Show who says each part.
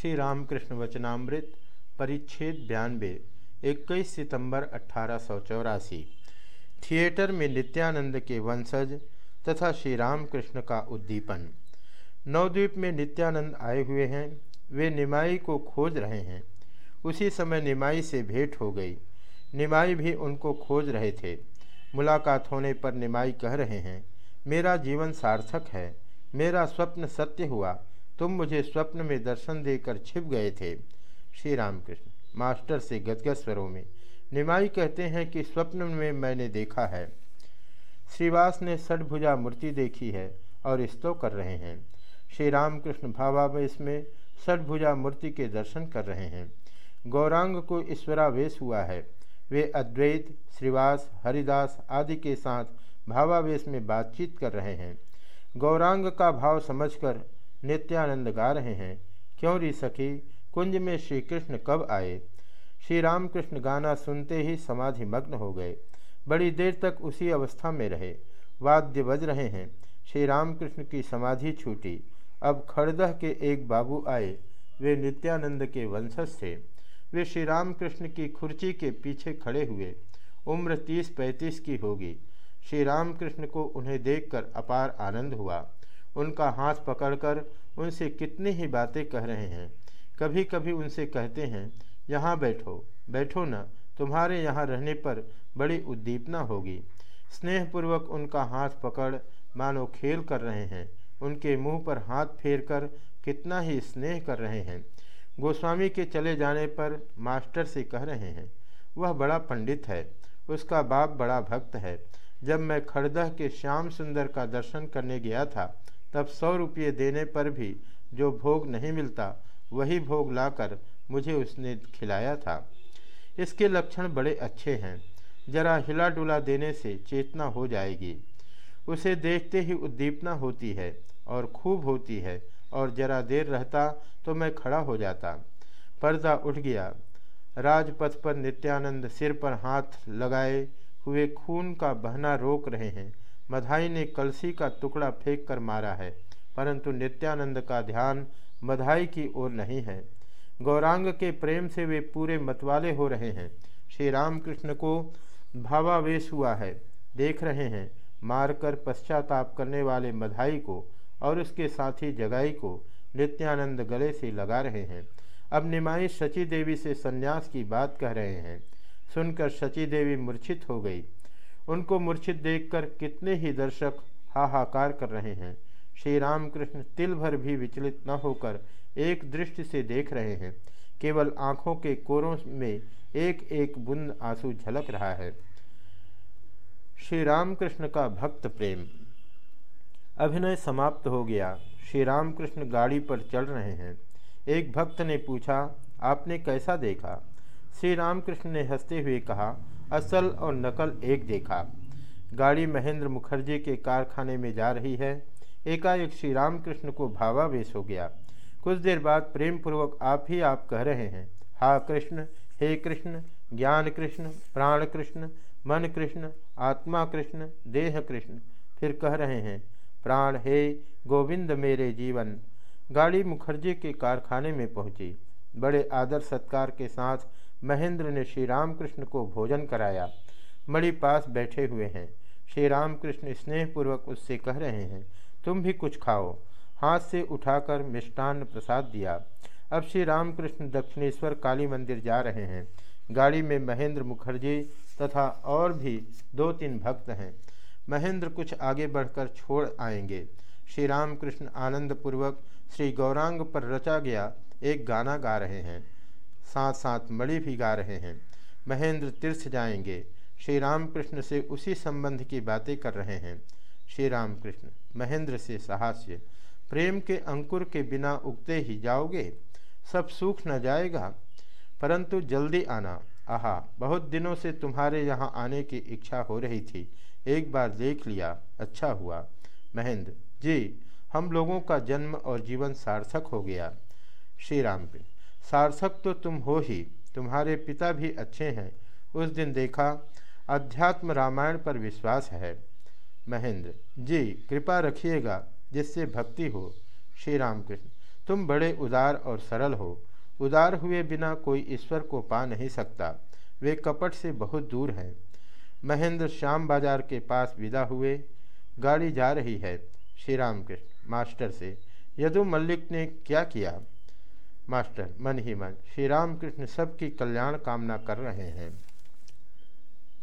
Speaker 1: श्री रामकृष्ण वचनामृत, परिच्छेद बयानबे, इक्कीस सितंबर अट्ठारह थिएटर में नित्यानंद के वंशज तथा श्री रामकृष्ण का उद्दीपन। नवद्वीप में नित्यानंद आए हुए हैं, वे निमाई को खोज रहे हैं। उसी समय निमाई से भेंट हो गई। निमाई भी उनको खोज रहे थे। मुलाकात होने पर निमाई कह रहे हैं, मेरा जीवन सार्थक है, मेरा स्वप्न सत्य हुआ तुम मुझे स्वप्न में दर्शन देकर छिप गए थे। श्री रामकृष्ण मास्टर से गदगद स्वरों में, निमाई कहते हैं कि स्वप्न में मैंने देखा है। श्रीवास ने षडभुजा मूर्ति देखी है और स्तव कर रहे हैं। श्री रामकृष्ण भावावेश में षडभुजा मूर्ति के दर्शन कर रहे हैं। गौरांग को ईश्वरावेश हुआ है। वे अद्वैत, श्रीवास, हरिदास आदि के साथ भावावेश में बातचीत कर रहे हैं। गौरांग का भाव समझकर नित्यानंद गा रहे हैं। क्यों री सखी? कुंज में श्री कृष्ण कब आए? श्री रामकृष्ण गाना सुनते ही समाधि मग्न हो गए। बड़ी देर तक उसी अवस्था में रहे। वाद्य बज रहे हैं। श्री रामकृष्ण की समाधि छूटी। अब खड़दह के एक बाबू आए। वे नित्यानंद के वंशज थे। वे श्री रामकृष्ण की खुर्ची के पीछे खड़े हुए। उम्र तीस पैंतीस की होगी। श्री रामकृष्ण को उन्हें देखकर अपार आनंद हुआ। उनका हाथ पकड़कर उनसे कितनी ही बातें कह रहे हैं। कभी कभी उनसे कहते हैं, यहाँ बैठो बैठो न, तुम्हारे यहाँ रहने पर बड़ी उद्दीपना होगी स्नेहपूर्वक उनका हाथ पकड़ मानो खेल कर रहे हैं। उनके मुँह पर हाथ फेर कर कितना ही स्नेह कर रहे हैं। गोस्वामी के चले जाने पर मास्टर से कह रहे हैं, वह बड़ा पंडित है, उसका बाप बड़ा भक्त है। जब मैं खड़दह के श्याम सुंदर का दर्शन करने गया था तब सौ रुपये देने पर भी जो भोग नहीं मिलता, वही भोग लाकर मुझे उसने खिलाया था। इसके लक्षण बड़े अच्छे हैं। जरा हिला डुला देने से चेतना हो जाएगी। उसे देखते ही उद्दीपना होती है और खूब होती है और जरा देर रहता तो मैं खड़ा हो जाता। पर्दा उठ गया। राजपथ पर नित्यानंद सिर पर हाथ लगाए हुए खून का बहना रोक रहे हैं। मधाई ने कलसी का टुकड़ा फेंक कर मारा है, परंतु नित्यानंद का ध्यान मधाई की ओर नहीं है। गौरांग के प्रेम से वे पूरे मतवाले हो रहे हैं। श्री रामकृष्ण को भावावेश हुआ है। देख रहे हैं, मारकर पश्चाताप करने वाले मधाई को और उसके साथी जगाई को नित्यानंद गले से लगा रहे हैं। अब निमाई शची देवी से संन्यास की बात कह रहे हैं। सुनकर शची देवी मूर्छित हो गई। उनको मूर्छित देखकर कितने ही दर्शक हाहाकार कर रहे हैं। श्री रामकृष्ण तिल भर भी विचलित न होकर एक दृष्टि से देख रहे हैं। केवल आँखों के कोरों में एक एक बुंद आँसू झलक रहा है। श्री रामकृष्ण का भक्त प्रेम। अभिनय समाप्त हो गया। श्री रामकृष्ण गाड़ी पर चल रहे हैं। एक भक्त ने पूछा, आपने कैसा देखा? श्री रामकृष्ण ने हँसते हुए कहा असल और नकल एक देखा। गाड़ी महेंद्र मुखर्जी के कारखाने में जा रही है। एकाएक श्री रामकृष्ण को भावावेश हो गया। कुछ देर बाद प्रेम पूर्वक आप ही आप कह रहे हैं, हा कृष्ण, हे कृष्ण, ज्ञान कृष्ण, प्राण कृष्ण, मन कृष्ण, आत्मा कृष्ण, देह कृष्ण। फिर कह रहे हैं, प्राण हे गोविंद मेरे जीवन। गाड़ी मुखर्जी के कारखाने में पहुँची। बड़े आदर सत्कार के साथ महेंद्र ने श्री रामकृष्ण को भोजन कराया। मणि पास बैठे हुए हैं। श्री रामकृष्ण स्नेहपूर्वक उससे कह रहे हैं, तुम भी कुछ खाओ। हाथ से उठाकर मिष्टान्न प्रसाद दिया। अब श्री रामकृष्ण दक्षिणेश्वर काली मंदिर जा रहे हैं। गाड़ी में महेंद्र मुखर्जी तथा और भी दो तीन भक्त हैं। महेंद्र कुछ आगे बढ़कर छोड़ आएँगे। श्री रामकृष्ण आनंदपूर्वक श्री गौरांग पर रचा गया एक गाना गा रहे हैं। साथ साथ मणि भी गा रहे हैं। महेंद्र तीर्थ जाएँगे। श्री रामकृष्ण से उसी संबंध की बातें कर रहे हैं। श्री रामकृष्ण महेंद्र से साहस्य, प्रेम के अंकुर के बिना उगते ही जाओगे? सब सूख न जाएगा। परंतु जल्दी आना। आहा, बहुत दिनों से तुम्हारे यहाँ आने की इच्छा हो रही थी। एक बार देख लिया अच्छा हुआ। महेंद्र, जी, हम लोगों का जन्म और जीवन सार्थक हो गया। श्री राम सार्थक तो तुम हो ही, तुम्हारे पिता भी अच्छे हैं। उस दिन देखा, अध्यात्म रामायण पर विश्वास है। महेंद्र, जी, कृपा रखिएगा, जिससे भक्ति हो। श्री रामकृष्ण तुम बड़े उदार और सरल हो। उदार हुए बिना कोई ईश्वर को पा नहीं सकता। वे कपट से बहुत दूर हैं। महेंद्र श्याम बाज़ार के पास विदा हुए। गाड़ी जा रही है। श्री राम कृष्ण मास्टर से यदु मल्लिक ने क्या किया? मास्टर मन ही मन। श्री राम कृष्ण सबकी कल्याण कामना कर रहे हैं।